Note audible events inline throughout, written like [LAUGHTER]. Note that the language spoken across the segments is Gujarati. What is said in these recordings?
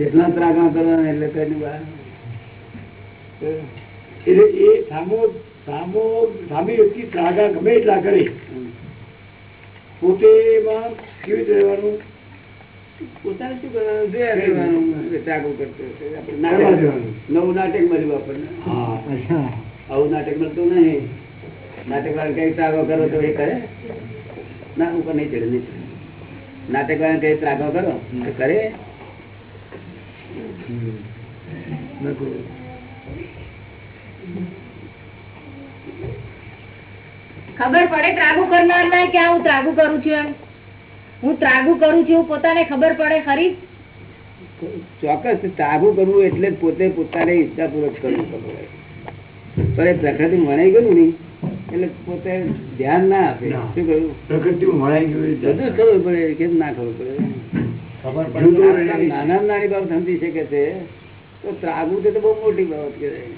જેટલા ત્રાગા કરવાના એટલે કઈ બહાર એટલે એ સામો સામો સામી વ્યક્તિ ત્રાગા ગમે એટલા કરે પોતે એમાં કેવી રીતે રહેવાનું પોતાને શું કરવાનું? જોયા કરવાનું ત્રાગો કરતો હશે. આપણે કરવા નાટક દેવાનું. નવું નાટક મળ્યું આપણને. આવું નાટક મળતું નહીં. નાટક વાળા કઈ ત્રાગો કરો તો એ કરે. ના ઉપર નહીં ચડે નહીં નાટક વાળા કઈ ત્રાગો કરો. કરે. ખબર પડે ત્રાગુ કરનાર ના કે હું ત્રાગુ કરું છું એમ? હું ત્રાગુ કરું છું પોતાને ખબર પડે ખરી? ચોક્કસ ત્રાગુ કરવું એટલે પોતે પોતાને ઈચ્છાપૂર્વક કરવું પડે. પણ એ પ્રકૃતિ મનાઈ ગયું નહીં એટલે પોતે ધ્યાન ના આપે. શું કહ્યું? પ્રકૃતિ મળાઈ ગયું બધું ખબર પડે કેમ ના ખબર પડે? નાના નાની બાબત સમજી શકે છે તો ત્રાગવું તો બહુ મોટી બાબત કહેવાય.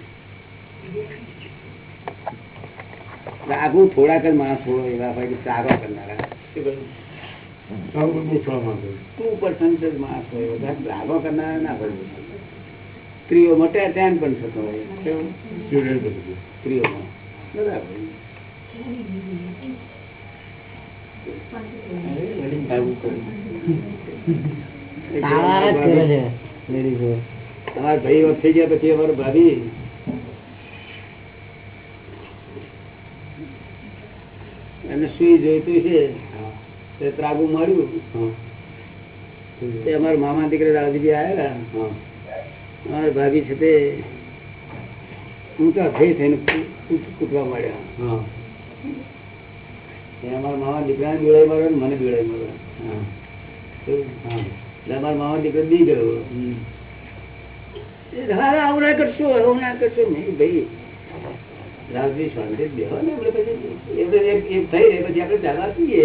ત્રાગવું થોડાક જ માણસ હોય એવા હોય કે ત્રાગો કરનારા. શું કહ્યું આવું બહુ થવા માંગે ટુ પર્સન્ટ જ માણસ હોય બધા ત્રાગો કરનારા ના હોય. સ્ત્રીઓમાં ત્યાં ત્યાં પણ થતો હોય. કેવું? સ્ત્રીઓમાં બરાબર આવું ભાઈ વખત થઈ ગયા પછી અમારા ભાભી એને સુઈ જોઈતું છે. તે ત્રાગુ માર્યું. તે અમારા મામા દીકરા રાવજીજી આવેલા. અમારા ભાભી છે તે ઊંચા થઈ થઈને કૂદવા મળ્યા હા. અમારા મામા દીકરાને બીડાઈ માર્યો ને મને હા એટલે અમારા મામા દીકરો બી ગયો. એ હા આવું ના કરશો આવું ના કરશો. નહીં ભાઈ રાજવી શાંતિ જ ને આપણે પછી એટલે એક એક થઈ રહે પછી આપણે ચાલા પીએ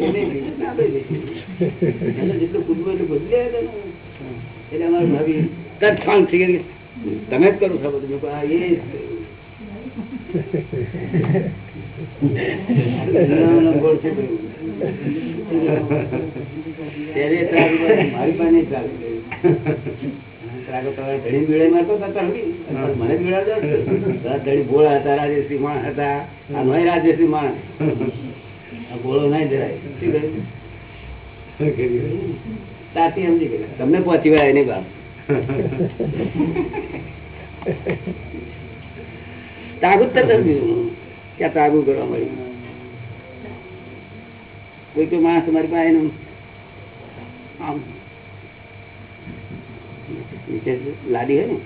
એને બીજું ના આપણે બેસીએ. એને જેટલું કૂદવું એટલું કૂદી જાય એટલે અમારે ભાભી તરત શાંત થઈ ગઈ. તમે જ કરો છો બધું. હા, એ [LAUGHS] ગોળ છે મારી તમને પહોંચી વળાય નહીં બાપ. તાગુ જ તરત સમજ્યું કે આ તાગુ કરવા મળ્યું. કોઈ કોઈ માણસ તમારી પાસે આમ. નીચે લાદી હોય ને?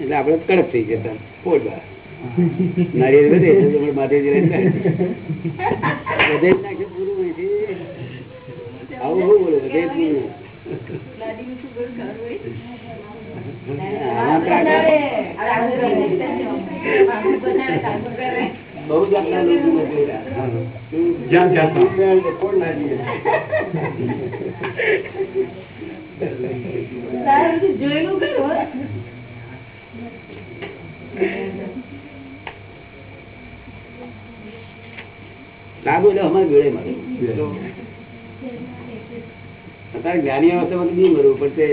એટલે આપડે કડક થઈ જતા. બહાર નારિયેળ વધે લઈને વધે નાખે. પૂરું અહીંથી. આવું શું બોલો વધે પૂરું. હા બહુ જાતના લોકો મેં જોયેલા. જોયેલું ખરું હો? અમારે જોડે મળે અત્યારે જ્ઞાની અવસ્થામાં નહીં મળવું પણ તે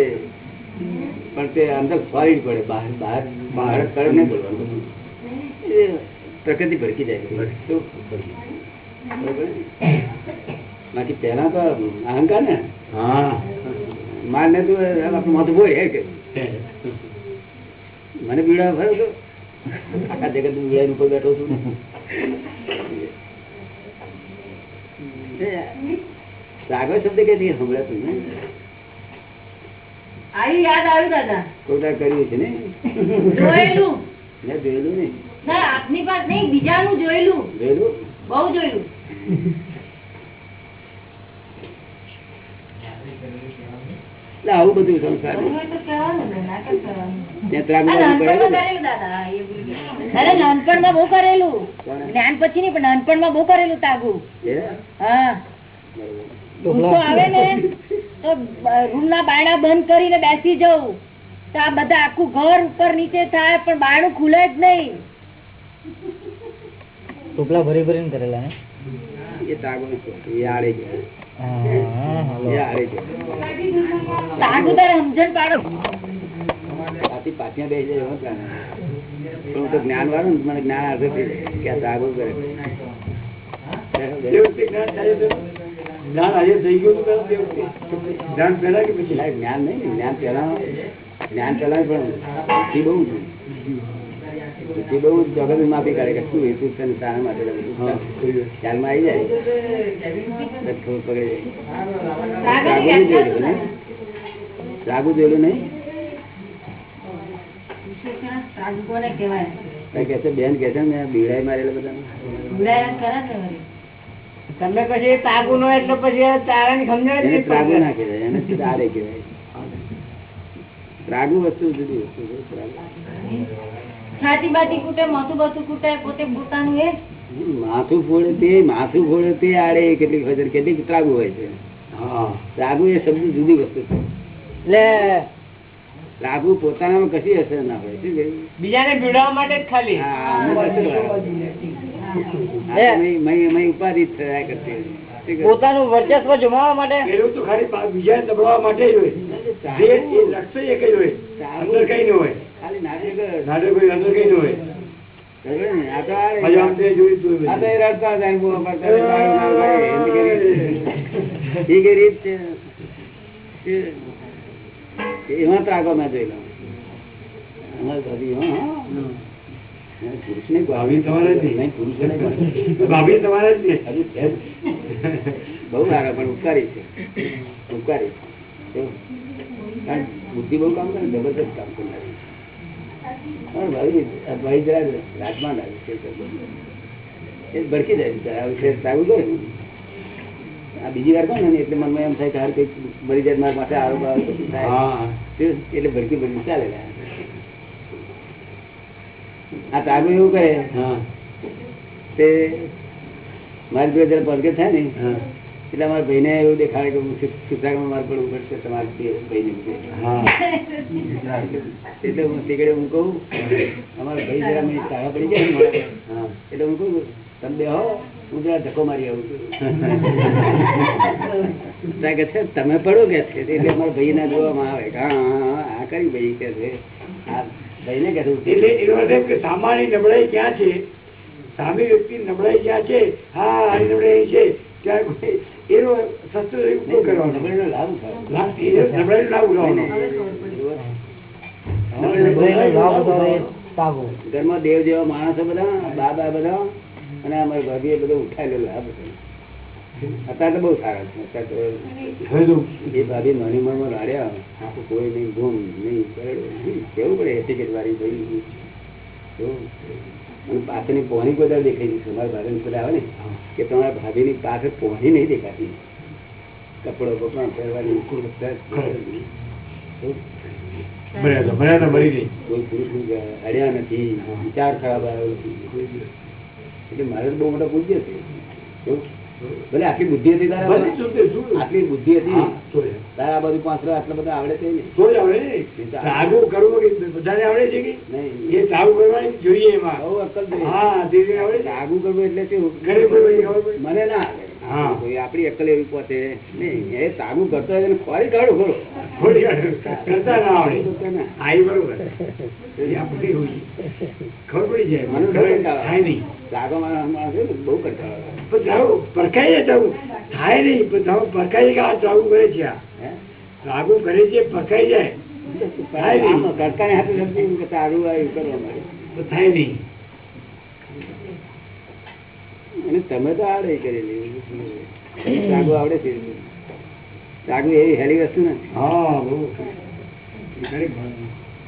પણ તે અંદર ફરી પડે બહાર બહાર બહાર કરે નહીં એ પ્રકૃતિ ભડકી જાય. બાકી પેલા તો અહંકાર ને? હા. માર ને તું આપણું માથું હોય હે કે? મને બીડા ભર તો? આખા જગત ઉપર બેઠો છું. સાગર શબ્દ કે નહીં સંભળાતું ને યાદ આવ્યું દાદા. કોઈ દાડે કર્યું છે ને? જોયેલું. ને જોયેલું નહીં ના. આપની પાસે નહીં બીજાનું જોયેલું. જોયેલું? બહુ જોયેલું. આવું બધું સંસાર નાનપણમાં બહુ કરેલું. જ્ઞાન પછી નહીં પણ નાનપણમાં બહુ કરેલું તાગુ. હા. બરોબર. ગુસ્સો આવે ને તો રૂમ ના બાયણા બંધ કરીને બેસી જવું. તો આ બધા આખું ઘર ઉપર નીચે થાય પણ બાયણું ખુલે જ નહીં. ટોપલા ભરી ભરીને કરેલા? એ તાગો એ આડે તો જ્ઞાન વાળું ને મને જ્ઞાન હાથે થઈ જાય કે આ કરે. જ્ઞાન થાય તો જ્ઞાન આજે થઈ ગયું હતું તે વખતે જ્ઞાન કે પછી? જ્ઞાન નહીં જ્ઞાન પેલા જ્ઞાન પેલા પણ બહુ બુદ્ધિ બહુ જગત માફી કરે કે શું હેતુ છે શાના માટે. ખ્યાલમાં આવી જાય? ખબર પડે રાગુ વ્યાખ્યા જોયેલું નહીં? રાગુ કે બેન કે છે ને મેં બીડાઈ મારેલા બધા ને. તમે પછી તાગુ નો એટલે પછી તારાની સમજણ જ એને નહીં ના કહેવાય એને તારે કહેવાય. ત્રાગુ વસ્તુ જુદી વસ્તુ છે. છાતી બાતી કૂટે માથું બાથું કૂટે પોતે પોતાનું એ માથું ફોડે તે માથું ફોડે તે આડે કેટલીક હોય કેટલીક ત્રાગુ હોય છે. હા ત્રાગુ એ શબ્દ જુદી વસ્તુ છે. એટલે ત્રાગુ પોતાનામાં કશી અસર ના હોય શું બીજાને ભીડવા માટે જ ખાલી. ઉપાધિ થયા કરતી? પોતાનું વર્ચસ્વ જમાવવા માટે? તો ખાલી બીજાને દબાવવા માટે જ હોય. જે એ લક્ષ્ય હોય? અંદર કઈ ન હોય. ખાલી નાટક નાટક ન. હોય એમાં ત્રાગો મેં જોઈ લઉં ભાભી તમારે. ભાભી તમારે. બહુ સારા પણ ઉપકારી છે. ઉપકારી છે. બુદ્ધિ બહુ કામ કરે જબરદસ્ત કામ કરનારી. રાજમાં એ ભડકી જાય આ બીજી વાર કોને ને એટલે મનમાં એમ થાય કે હાર કંઈક મરી જાય મારા પાસે આરોપ આવે પછી થાય. એટલે ભડકી ભડકી ચાલે આ તાગુ એવું કહે હા. તે મારી જોડે જયારે પડકે થાય ને એટલે અમારા ભાઈને એવું દેખાડે કે હું સુધારમાં મારે પડવું પડશે તમારે ભાઈને હા. એટલે હું તીકડે હું કહું અમારા ભાઈ જરા મને તાળા પડી. હા. એટલે હું કહું તમે બે હો હું જરા ધક્કો મારી આવું છું. કે છે તમે પડો કે છે? એટલે અમારા ભાઈ ના જોવામાં આવે કે હા આ કઈ ભાઈ કે છે. આ ભાઈને કે એટલે એનો અર્થ કે સામાન્ય નબળાઈ ક્યાં છે? સામે વ્યક્તિ નબળાઈ ક્યાં છે? હા આની નબળાઈ છે. એનો શસ્ત્ર ઉપયોગ કરવાનો લાભ ઉઠાવવાનો. ઘરમાં દેવ જેવા માણસો બધા બાબા બધા અને અમારે ભાભી એ બધો ઉઠાયેલો લાભ. અત્યારે તો બહુ સારા છે. અત્યારે તો એ ભાભી નાની માં રાડ્યા. આખું કોઈ નહીં ગુમ નહીં કેવું પડે એટીકેટ વાળી ભાઈ? પાછળની પોણી બધા દેખાઈ નહીં તમારા ભાભી બધા આવે ને કે તમારા ભાભીની પાસે પોણી નહીં દેખાતી. કપડો કપડા પહેરવાની મર્યાદા મરી નથી વિચાર ખરાબ આવ્યો એટલે મારે બહુ મોટા પૂજ્ય છે? ભલે આટલી બુદ્ધિ હતી તારા. આટલી બુદ્ધિ હતી. તારા બધું પાંચરો આટલા બધા આવડે છે ને? તો બધાને આવડે છે કે એ લાગુ કરવાની જોઈએ એમાં. હા ધીરે આવડે લાગુ કરવું એટલે પડે? મને ના આવે. હા. કોઈ આપણી અક્કલ એવી પોતે નહીં. એ તાગું કરતો હોય એને ખોરી કાઢો ખરો થોડી કરતા ના આવડે. હા એ બરોબર. એ આપણે ખબર પડી જાય. મને થાય નહીં. ને બહુ કરતા પણ ત્રાગુ પરખાઈ જાય ત્રાગુ થાય નહીં પણ ત્રાગુ પરખાઈ જાય કે આ ત્રાગુ કરે છે આ? કરે છે પરખાઈ જાય. થાય નહીં. આમ કરતાની હાથે સમજી કે આવ્યું કરવા માંડે. થાય નહીં અને તમે તો આવડે કરેલી. તાગુ આવડે છે. તાગુ એવી હેલી વસ્તુ ને.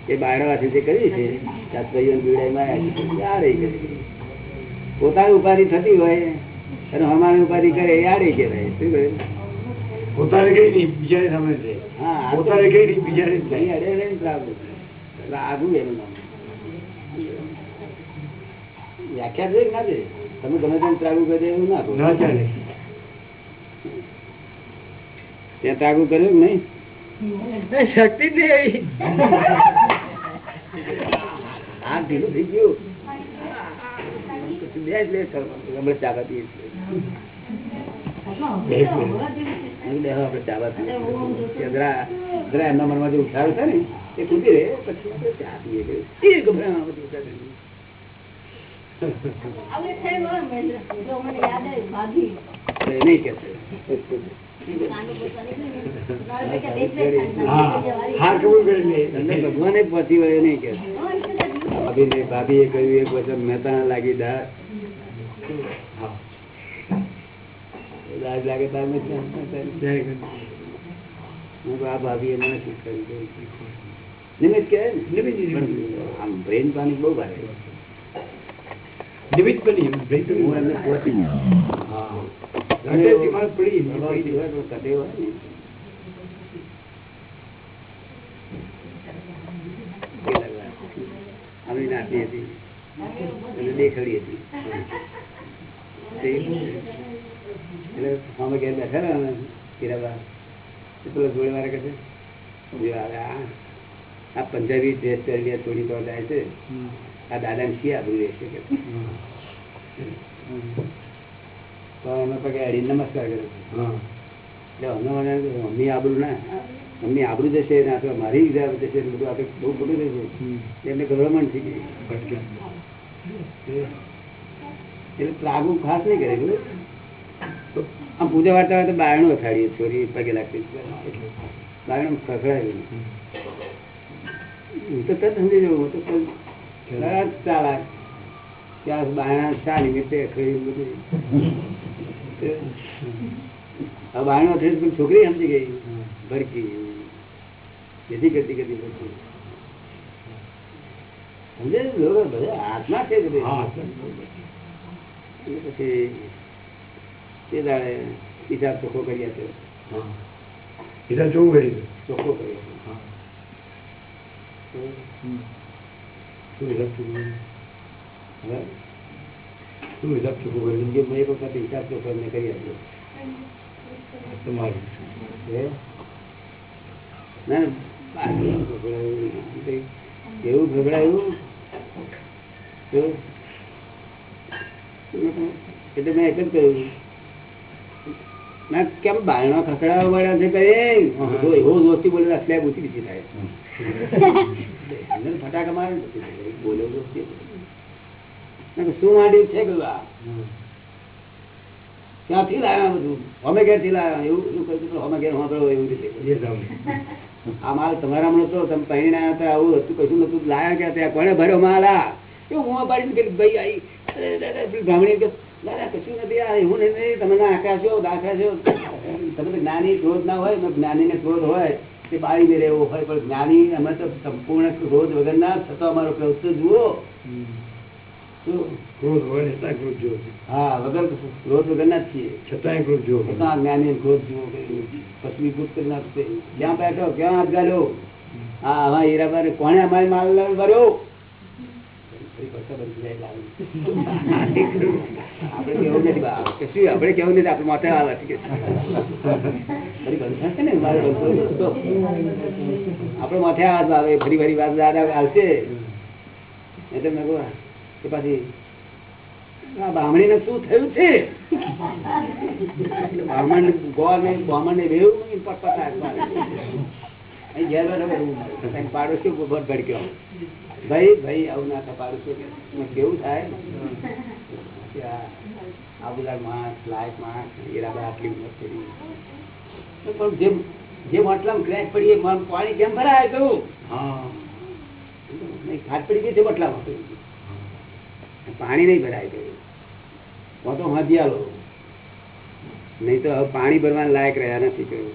એ બાયણાવાથી જે કરી છે સાત ભાઈઓને બીવડાવીમાં આવ્યા છે, એ આડે કરેલી. પોતાની ઉપાધિ થતી હોય અને અમારી ઉપાધિ કરે એ રહી કહેવાય. શું કહ્યું? પોતાને કઈ નહીં બીજાને સામે છે હા આ તો પોતાને કઈ નહીં બીજાને. ત્રાગુ એનું નામ. વ્યાખ્યા છે ના છે તમે ગમે તેમ ત્રાગુ કરી એવું ના ના ચાલે. ત્યાં ત્રાગુ કર્યું નહીં? શક્તિ નહીં. આ ઢીલું થઈ ગયું. બે જ લે બેહો, આપણે ચા બા એમના મનમાં જે ને એ રહે પછી ચા પીએ એ બધું ભાભી. એ નહીં પોતા વળે. નહીં કે. એ તો બધું. ભાભીને કહ્યું એક વચન મહેતા લાગી દા. હા. લાજ લાગે તાર મહેતાણા. હું આ ભાભી મને શીખવાડ્યું નિમિત્ત નિમિત્ત. આમ બ્રેન પાણી બહુ ભારે નિમિત્ત બની બ્રેન હું એમને પહોંચી ગયો. હા. પડી હોય ને. હતી. અને દેખડી હતી. એટલે અમે ઘેર બેઠા ને હીરાબા પેલો જોડે મારે કહે છે આ પંજાબી ડ્રેસ પહેરી થોડી તો જાય છે. આ દાદાને શી આબરૂ રહેશે કે? તો અમે પગે અડી નમસ્કાર કર્યો. એટલે અમે મને મમ્મી આબરૂ ના મમ્મી આબરૂ જશે ને તો મારી ઈજા જશે બધું આપણે બહુ ખોટું થશે એમને ગભરામણ થઈ ગઈ. એટલે ખાસ નહીં કરેલું આમ પૂજા વાર્તા તો બાયણું અથાડીએ છોરી પગે લાગતી બાયણું ખખડાયું. હું તો તરત સમજી જવું હું તો તરત ચાલાક. ત્યાં બાયણા શા નિમિત્તે ખરી બધું. બાયણું અથાડી છોકરી સમજી ગઈ. ભરકી. જેથી કરતી કરતી ભડકી સમજે લોકો બધા હાથમાં છે પછી તે દાડે હિસાબ ચોખ્ખો કરી આપ્યો હા હિસાબ જોવું કરી દે ચોખ્ખો કરી આપ્યો હા તો શું હિસાબ ચૂકવો હવે શું હિસાબ ચૂકવો કરી જિંદગીમાં એક વખત હિસાબ ચોખ્ખો એમને કરી આપ્યો તમારું હે? ના ના, બાકી ગભરાયું નહીં. એવું ગભરાયું તો એટલે મેં એક જ કહ્યું ના કેમ બાયણો ખખડાવવા વાળા છે કઈ એવો દોસ્તી બોલે એટલે ઊંચી બીજી થાય. ફટાકા મારે બોલે દોસ્તી. શું માંડ્યું છે આ? ક્યાંથી લાવ્યા બધું? અમે ઘેરથી લાવ્યા? એવું શું કહ્યું તો અમે ઘેર વાપરો એવું રીતે. આ માલ તમારા હમણાં તો તમે પહેરીને હતા આવું હતું કશું નતું લાયા ક્યાં ત્યાં? કોને ભર્યો માલ આ? એવું હું પાડીને ભાઈ આવી બ્રાહ્મણી કે દાદા કશું નથી. આ એવું નહીં તમે ના છો દાખા છો. તમે જ્ઞાની ક્રોધ ના હોય ને જ્ઞાનીને ક્રોધ હોય તે બાળી મેરે એવો હોય પણ જ્ઞાની અમે તો સંપૂર્ણ ક્રોધ વગર ના થતો અમારો જુઓ. શું? ક્રોધ હોય ક્રોધ જુઓ હા વગર ક્રોધ વગર ના છીએ. છતાંય ક્રોધ જોવો છતાં જ્ઞાની ક્રોધ જુઓ પશ્ચિમીભૂત કરી નાખશે. ક્યાં બેઠો ક્યાં હાથ ગાલ્યો હા હા હીરાબાઈ કોણે અમારી માલ ભર્યો? આપડે કેવું નથી આપણે માથે આવે. આપણે માથે આવે, ફરી ફરી વાત આવશે એટલે મેં કહું કે પાછી, આ ને શું થયું છે? બ્રાહ્મણ ગોળ ને બ્રાહ્મણ ને બેવ પટપટ પાડોશી ભડક્યો ભાઈ ભાઈ આવું ના કપાડું છે કે કેવું થાય? આ- બધા માણસ લાયક માણસ હીરાબા આટલી ઉંમર કરી પણ જેમ જેમ આટલામાં ક્રેશ પડી એ પાણી કેમ ભરાય કહું હા. નહીં ખાટ પડી ગઈ છે બટલામાં પાણી નહીં ભરાય ગયું હું તો હદિયાલો નહીં તો હવે પાણી ભરવાના લાયક રહ્યા નથી કહ્યું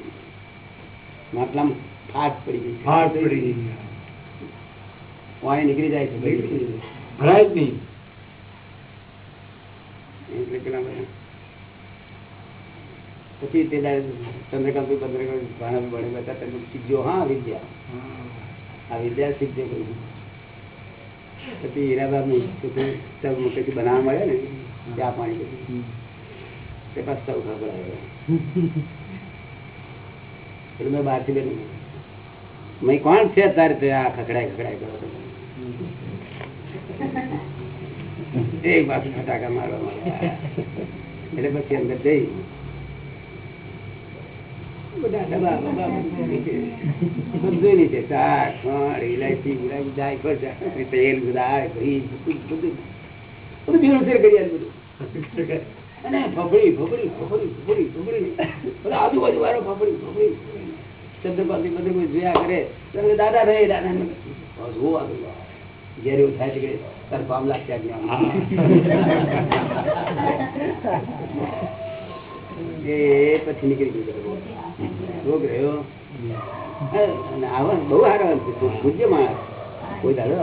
માટલામાં ફાટ પડી ગઈ. ફાટ પડી ગઈ પાણી નીકળી જાય છે ભરાય જ નહીં. એટલે પેલા પછી તે ચંદ્રકાંત ચંદ્રકાંત ભાણા ભણે બધા તમે શીખજો હા વિદ્યા. આ વિદ્યા શીખજો કહ્યું પછી હીરાબા પછી બનાવવા મળે ને ત્યાં પાણી તે પાછ સૌ ખબર આવે એટલે મેં બહારથી બેન મેં કોણ છે અત્યારે? તે આ ખકડાય ખકડાય કરો છો. [LAUGHS] એક બાજુ ફટાકા મારવા. એટલે પછી અંદર જઈ. બધા ડબ્બા બબ્બા બધું નીચે. જાય કરી દાદા રહે, દાદા ઘેર એવું થાય છે કે તાર પામ લાગશે એ પછી નીકળી ગયું રોગ રહ્યો. અને આવા બહુ સારા પૂજ્ય માણસ કોઈ દાદો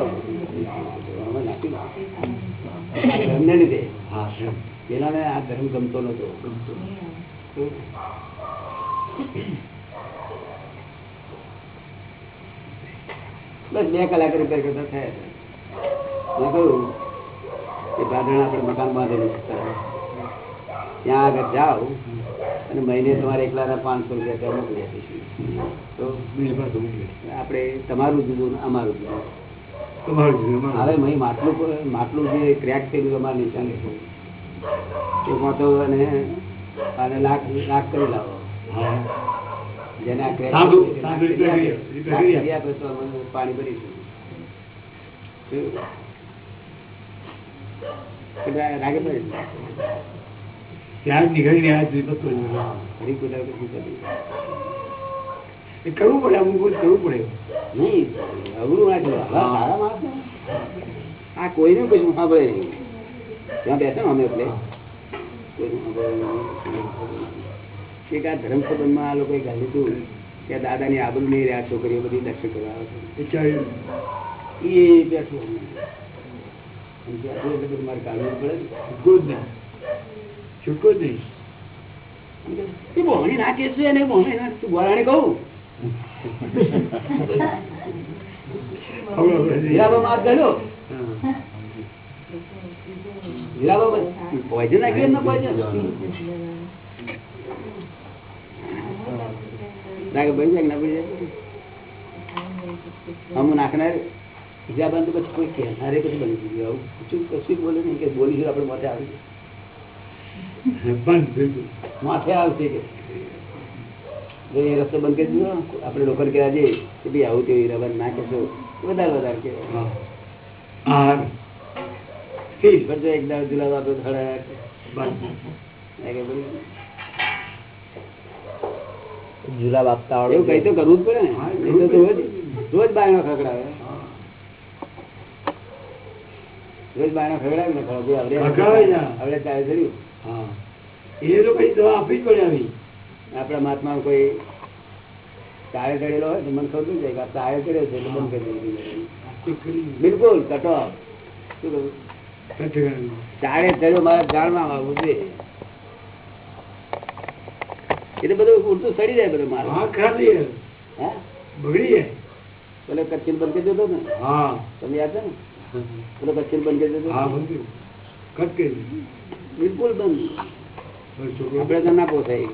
ધર્મને લીધે. પેલાને આ ધર્મ ગમતો નતો. બસ બે કલાક રૂપિયા કરતા થયા મેં કહ્યું કે દાદા આપણે મકાન બાંધેલું ત્યાં આગળ જાઓ અને મહિને તમારે એકલાના પાંચસો રૂપિયા ત્યાં મોકલી આપીશું. તો આપણે તમારું જુદું અમારું જુદું હવે મહી માટલું માટલું જે ક્રેક થયેલું અમારે નિશાને એમાં તો અને આને લાખ લાખ કરી લાવો. જેને આ crack સાંભળું, થયેલું છે, સાંભળું, લાખ કરી repair આપે. કરી લાખ આપે. કરી આપે તો અમે પાણી ભરીશું. કરવું? પડે અમુક કરવું પડે. નહીં અવરું ના. આ કોઈનું કશું સાંભળે નહીં. ત્યાં બેસે અમે એટલે. એક આ ધર્મ સંબંધમાં આ લોકોએ ગાલ્યું હતું કે દાદાની આબરૂ નહીં રહ્યા છોકરીઓ બધી દર્શન કરવા આવે છે. એ બેઠું અને બેઠું એટલે મારે કાઢવું પડે જ નહીં. છૂટકો જ નહીં. એ બોહણી ના કહેશું એને બોહણી ના તું બોલાણી કહું. હીરાબા માર ગયો? હીરાબા પોઈઝન નાખે ભાઈ નાખનાર હીરાબા તો પછી કોઈ કહેનારે પછી બની ગયું આવું કશું કશું જ બોલે નહીં કે બોલીશું આપણે માથે આવી બંધ બિલકુલ. માથે આવશે કે. જો એ રસ્તો બંધ કરી દીધો આપણે લોકોને કહેવા જઈએ કે ભાઈ આવું તેવું હીરાબા ના કહેશો વધારે વધારે કે હા. આહાર ઠીક પણ જો એક દાડો જુલાબ આપે તો હળે બંધ. ના કે ભાઈ જુલાબ આપતા એવું કઈ તો કરવું જ પડે ને. હા, નહીં તો રોજ રોજ બાયણો ખકડાવે રોજ બાયણો ખકડાવે ને ખરો ભાઈ ખકડાવે હવે ને. હવે ચાલે થયું હા. એ લોકોની દવા આપવી જ પડે આવી. આપણા મહાત્મા કોઈ તારે ચડેલો હોય તો મને ખબર જાય કે આ ચડ્યો છે એટલે બંધ કરી દીધી બિલકુલ કટો શું કહું કટકણ. ચડ્યો મારા જાણવા આવવું જોઈએ એ બધું ઉડતું સડી જાય બધું મારું. હા જાય. હા. બગડી જાય. પેલો કચ્છી બંધ કરી દીધો ને? હા. તમને યાદ છે ને? હા બંધ કટ કરી દીધું. બિલકુલ બંધ. આપણે તો ના પોસાય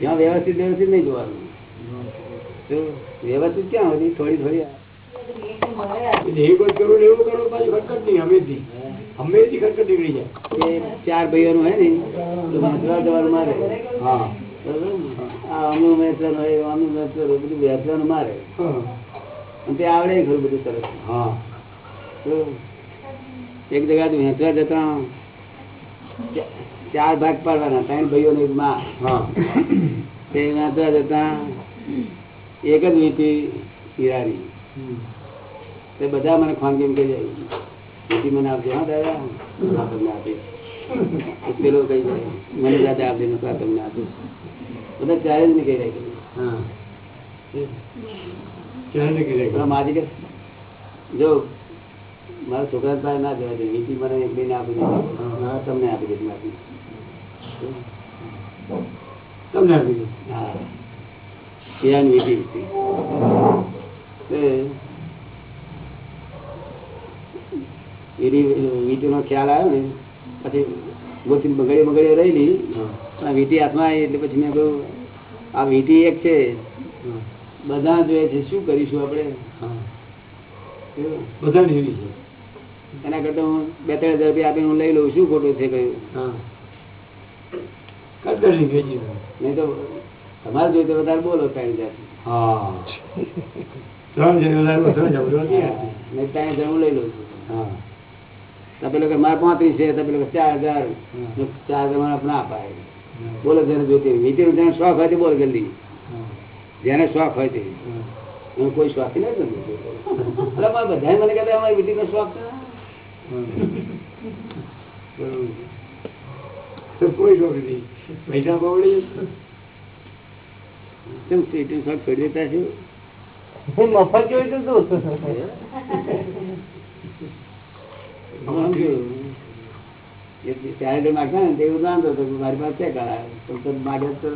ત્યાં વ્યવસ્થિત વ્યવસ્થિત નહીં જોવાનું. વ્યવસ્થિત ક્યાં હતી થોડી થોડી વાર કરો ને ચાર હોય ને વેચવા જવાનું મારે. હા. બરોબર ને? આ આમનું વેચવાનું હોય વેચવાનું હોય, બધું વેચવાનું મારે. હા. તે આવડે ખરું બધું સરસ. હા. એક જગ્યા વેચવા જતા ચાર ભાગ પાડવાના ત્રણ ભાઈઓ ને માં. હા. તે વેચવા જતા એક જ વીટી હિરાની તે બધા મને ખાનગીમ કહી જાય વીટી મને આપજો હા દાદા. તમને આપીશ. પેલો કહી જાય મને દાદા આપજે દે તમને આપીશ. બધા ચારે જ ને કહી રહ્યા હા. માજી કે જો મારા છોકરા પાસે ના જવા દે વીટી મને એક બેને આપી દે તમને આપી દે આપી તમને આપી દઉં હા. વીટી. વીટીનો ખ્યાલ આવ્યો ને પછી ગોતી બગડી બગડી રહેલી. વીટી હાથમાં આવી એટલે પછી મેં કહ્યું આ વીટી એક છે. બધા જોઈએ છે શું કરીશું આપણે? બધા એવી છે. એના કરતા હું બે ત્રણ હજાર રૂપિયા આપીને હું લઈ લઉં શું ખોટું છે કહ્યું. નહીં તો તમારે જોઈએ તો વધારે બોલો ત્રણ હજાર. હા. ત્રણ જણ જણ હજાર હું. લઈ લઉં છું. હા. પેલો કે મારે પાંત્રીસ છે પેલો કે ચાર હજાર. ચાર હજાર મને આપણે અપાય બોલો જેને હોય. વીટીનું જેને શોખ હતી બોલ જલ્દી. જેને શોખ હોય તે. હા. કોઈ શોખ નથી બધા મને કહેતા અમારી બીજી નો શોખ કોઈ શોખ નહીં. પૈસા પાવડી કેમ શોખ છોડી દેતા હું મફત જોઈતું હતું ત્યારે જો માગતા ને તે હતો કે મારી પાસે કાળા તો તો માગે તો.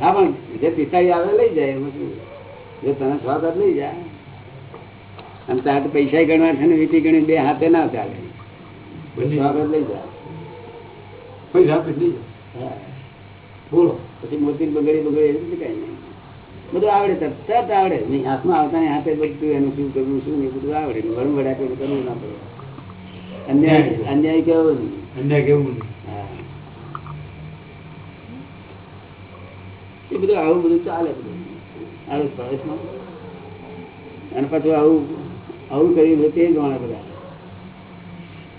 હા પણ જે પિતાઈ આવે લઈ જાય જો તને સ્વાદ લઈ જાય. અને તારે તો પૈસા ગણવા છે ને વીટી ગણી બે હાથે ના ચાલે. બંને. શોખ હોય તો લઈ જાય. પૈસા બોલો પછી મોતી બગડી બગડી એવું કઈ નહીં. બધું આવડે તરત આવડે. નહીં હાથમાં આવતા ને હાથે બધું એનું શું કરવું શું નહીં બધું આવડે. ઘણું વડા કરવું કરવું ના પડે. અન્યાય. અન્યાય કેવો નહીં અન્યાય કેવું બધું આવું બધું ચાલે બધું અને પાછું આવું આવું કર્યું તે જાણે બધા.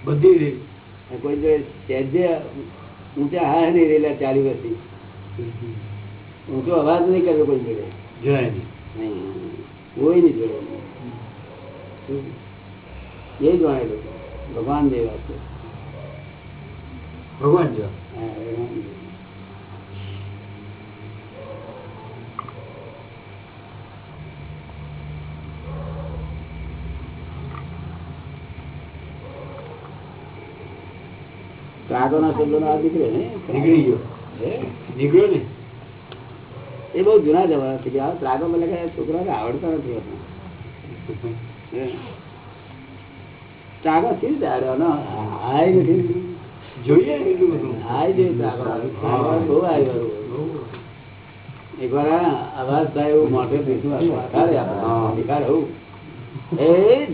બધી કોઈ જો સહેજે ઊંચા હા નહીં રહેલા ચાલી વર્ષથી ઊંચો અવાજ નહીં કર્યો કોઈ જોડે. જરાય નહીં. નહીં. કોઈ નહીં જોડે. એ જાણેલું ભગવાન જેવા છે. ભગવાન જેવા. હા, ભગવાન જેવા. કાગોના શબ્દોનો આ નીકળે ને? નીકળી ગયો. નીકળ્યો ને? એ બહુ જૂના જમાના થઈ ગયા આ ત્રાગો મને કે છોકરાને આવડતા નથી. ત્રાગો કેવી રીતે હાય નથી. જોઈએ ને હાય જોઈએ બહુ વાળું. એક વાર અવાજ થાય એવું મોટે દેખાડે એ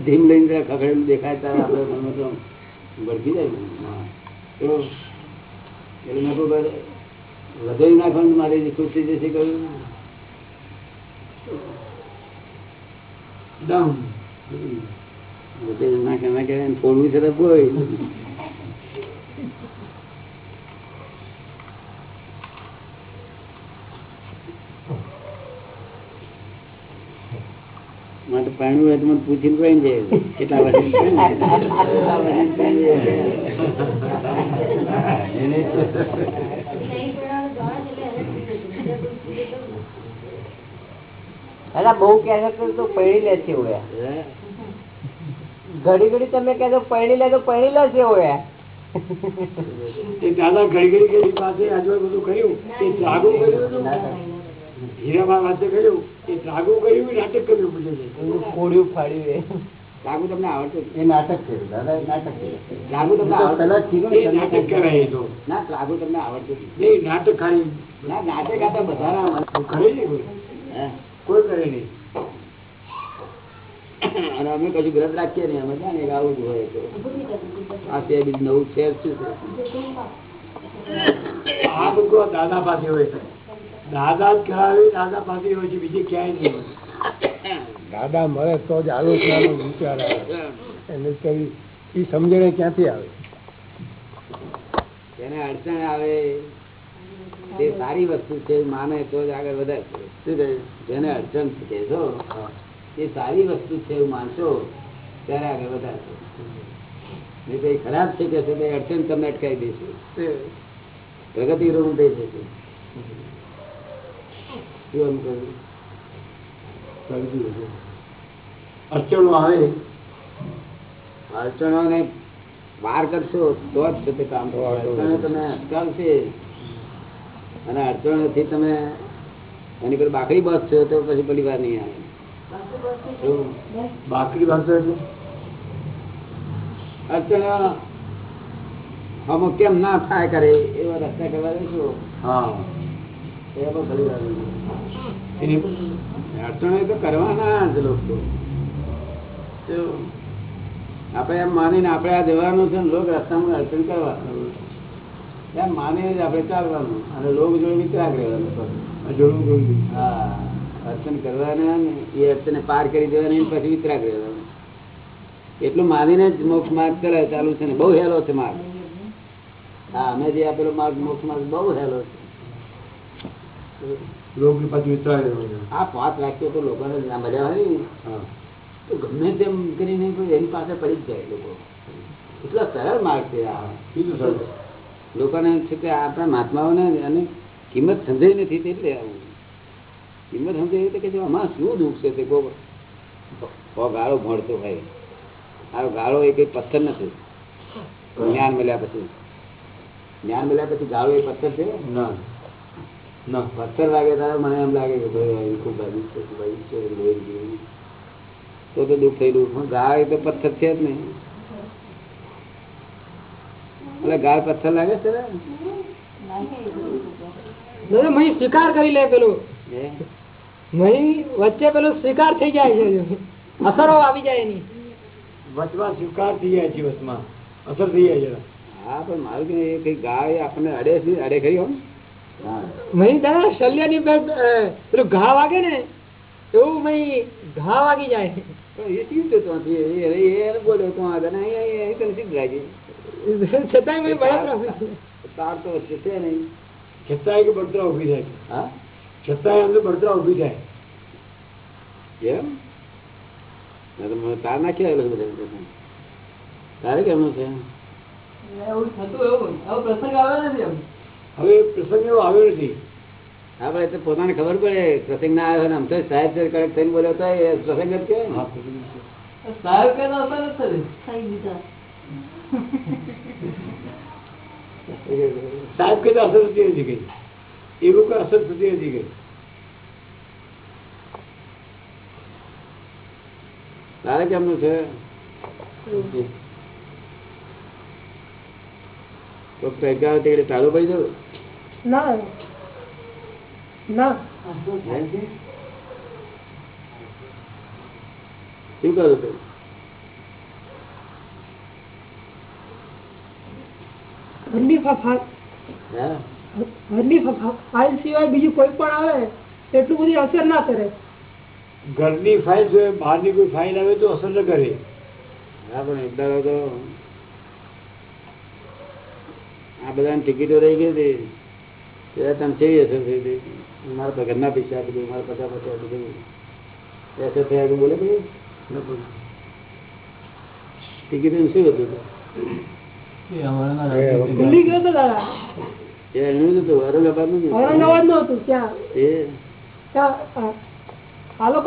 ધીમ લઈને જરા દેખાય ત્યારે આપણે ભડકી જાય ને. તો એટલે મેં કહ્યું કે વધેરી નાખવાનું મારી ખુશી જશે કહ્યું ડાઉન વધેરી નાખે નાખે ફોડવું છે તો કોઈ માટે પાણી હોય તો મને પૂછીને કોઈ જાય. કેટલા વર્ષે બહુ તો પૈણી લે છે ઘડી ઘડી તમે કહેશો પૈણી લે તો પૈણી લે છે ઓયા. દાદા ઘડી ઘડી પાસે આજુબાજુ બધું કર્યું? એ ત્રાગુ કર્યું હતું હીરાબા કર્યું એ ત્રાગુ કર્યું નાટક કર્યું બધું કોડ્યું ફાડ્યું એ તમને આવડતું એ નાટક છે દાદા નાટક છે લાગુ તમને આવડતું પેલા જ કીધું ને એ નાટક કરાય તો. ના લાગુ તમને આવડતું નહીં નાટક ખાલી ના નાટક આ તો બધાના કરે નહીં કોઈ? કોઈ કરે નહીં. અને અમે કશું ગ્રંથ રાખીએ નહીં અમે ક્યાં કે આવું જ હોય તો. આ તે બીજું નવું છે શું છે? આ બધું દાદા પાસે હોય છે દાદા જ કરાવે દાદા પાસે હોય છે બીજે ક્યાંય નહીં દાદા મળે તો જ આલોચનાનો વિચાર આવે. એને કઈ એ સમજણ ક્યાંથી આવે? જેને અડચણ આવે તે સારી વસ્તુ છે માને તો જ આગળ વધારે શું જેને અડચણ છે કહેશો એ સારી વસ્તુ છે એવું માનશો ત્યારે આગળ વધારશો નહીં તો એ ખરાબ છે કે અડચણ તમને અટકાવી દેશે. પ્રગતિ રૂમ થઈ જશે શું એમ કહ્યું અડચણો આવે. અડચણોને વાર કરશો તો જ છે તે કામ અડચણો તમે અટકાવશે અને અડચણોથી તમે એની પર બાકડી બસશો તો પછી પેલી વાર નહીં આવે. બાકડી બાકરી ભાષા એટલે? અડચણો અમુક કેમ ના થાય કરે એવા રસ્તા કરવા દેશો હા. અડચણો તો કરવાના જ લોકો. આપણે એમ માનીને આપણે આ જવાનું છે ને લોક રસ્તામાં અડચણ કરવા એમ માનીને જ આપણે ચાલવાનું. અને લોક જોડે ત્યાગ રહેવાનું જોડવું હા અર્ચન કરવાના એ અર્ચને પાર કરી દેવાની પછી વિતરાગ રહેવાનું. એટલું માનીને જ મોક્ષ માર્ગ ચલાવે ચાલુ છે ને બહુ હેલો છે માર્ગ. હા અમે જે આપેલો માર્ગ મોક્ષ માર્ગ બહુ હેલો છે. લોકની પાછું વિતરાય આ પાંચ વાક્યો તો લોકોને મજા આવે ને, તો ગમે તેમ કરીને એની પાસે પડી જ જાય લોકો. એટલા સરળ માર્ગ છે આ. બીજું સરળ લોકોને છે કે આપણા મહાત્માઓને અને કિંમત સમજાઈ નથી એટલે આવું. કિંમત સમજાઈ એટલે કે જો આમાં શું દુઃખ છે તે કોઈ ગાળો ભણતો હોય. આ ગાળો એ કઈ પથ્થર નથી. જ્ઞાન મળ્યા પછી. જ્ઞાન મળ્યા પછી ગાળો એ પથ્થર છે? ના. ના પથ્થર લાગે ત્યારે મને એમ લાગે કે ભાઈ ખૂબ ભાઈ છે ભાઈ છે લોહી ગયું. તો તો દુઃખ થઈ દુઃખ ગાય તો પથ્થર છે જ નહીં. એટલે ગાય પથ્થર લાગે છે મહી સ્વીકાર કરી લે પેલું. મહી વચ્ચે પેલું સ્વીકાર થઈ જાય છે. અસરો આવી જાય એની. વચમાં સ્વીકાર થઈ જાય છે વચમાં. અસર થઈ જાય છે. હા પણ મારું કે કઈ ગાય આપણને અડે છે અડે ખરી હો હા. મહી પેટ અ, પેલું ઘા વાગે ને એવું મહી ઘા વાગી જાય. પણ એ શું થતું નથી એ એ તો આગળ ને એ [LAUGHS] એ તને સીધ લાગી છતાંય મહી બળતરા હોય. તાર તો વચ્ચે છે નહીં. છતાંય કે બળતરા ઊભી થાય. ના હવે પ્રસંગ એવો આવ્યો નથી. આપણે તો પોતાને ખબર પડે. પ્રસંગ ના આવ્યો ને આમ તો સાહેબ સર કડક થઈને બોલ્યો હતો એ પ્રસંગ જ કે હા પ્રસંગ છે. સાહેબ કે અસર થતી નથી કઈ. એવું કઈ અસર થતી નથી કઈ. તારે કેમનું છે? તો પૈકા તે ચાલુ પડી જવું ના? ના. શું કરું તું ઘરની ફાફા હા. ઘરની ફાફા ફાઇલ સિવાય બીજું કોઈ પણ આવે એટલું બધી અસર ના કરે. ઘરની ફાઇલ જો બહારની કોઈ ફાઇલ આવે તો અસર ન કરે. હા પણ એક દાડો તો આ બધાની ટિકિટો રહી ગઈ હતી. ત્યારે તમે થઈ હતી? મારા ઘરના પૈસા આપી દઉં મારા પચાસ પચાસ આપી દઉં એ અસર થયા તો બોલે ભાઈ? ટિકિટ શું હતું.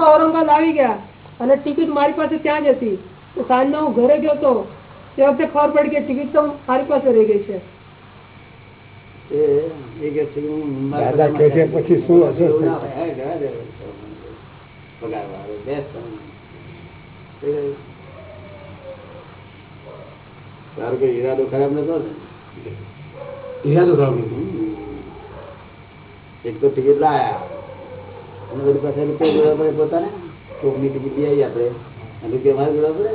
ઔરંગાબાદ આવી ગયા અને ટિકિટ મારી પાસે ત્યાં જ હતી. તો સાંજના હું ઘરે ગયો તો તે વખતે ખબર પડી કે ટિકિટ તો મારી પાસે રહી ગઈ છે. એ કે છે દાદા પછી શું અસર જવા તારો કોઈ ઈરાદો ખરાબ નતો ને? ઈરાદો ખરાબ એક તો ટિકિટ લાયા. અને બધી પાસે રૂપિયા જોડવા પડે પોતાને. કોકની ટિકિટ લઈ આપણે. અને રૂપિયા મારે જોડવા પડે?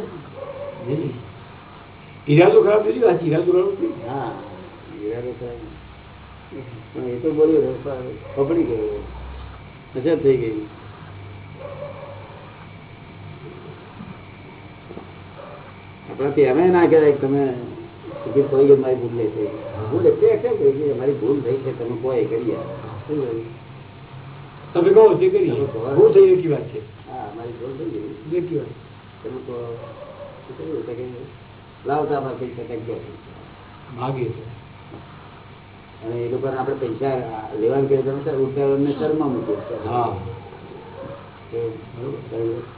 ઈરાદો ખરાબ થઈ ગયો ઈરાદો ખરાબ હા ઈરાદો ખરાબ એ તો બોલ્યો ફફડી ગયો અસર થઈ ગઈ આપણાથી એમ ના કહેવાય તમે ગઈ મારી ભૂલ થઈ ભૂલ એટલે કેમ થઈ કે મારી ભૂલ થઈ છે તમે કોઈ કરી તમે કહો તે કરીએ ભૂલ થઈ એકી વાત છે. હા મારી ભૂલ થઈ ગઈ. એકી વાત તમે કહો? લાવતા કંઈક દો. છે. અને એ લોકોને આપણે પૈસા લેવાનું કે સર ઉતારવાને શરમમાં મૂકીએ. હા.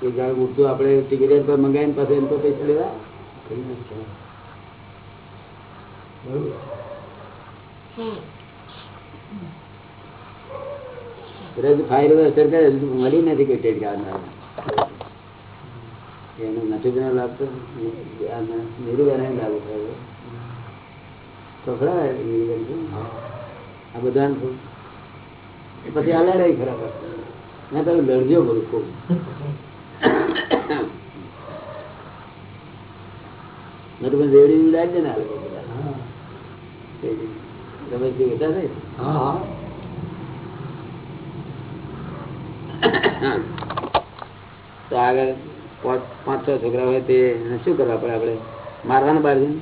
એ જાણે ઉડતું આપણે ટિકિટ પર મંગાવીને પછી એમ તો પૈસા લેવા? ફાઇલ અસર કરે મળી નથી કોઈ ટેટ કાઢનાર. એનું નથી લાગતો લાગતો એને લાગુ થયો તો ખરા આ બધા પછી આ લડાઈ ખરાબ ના તમે લડજો બધું ખૂબ નતું રેડી લાગજે ને આ બધા. રમેશજી બેઠા હા તો આગળ પાંચ પાંચ છ છોકરા હોય તે શું કરવા પડે આપણે? મારવાના બાર જઈને?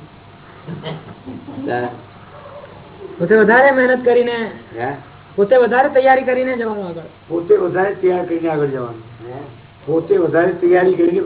પોતે વધારે મહેનત કરીને? પોતે વધારે તૈયારી કરીને જવાનું આગળ. પોતે વધારે તૈયાર કરીને આગળ જવાનું. પોતે વધારે તૈયારી કરીને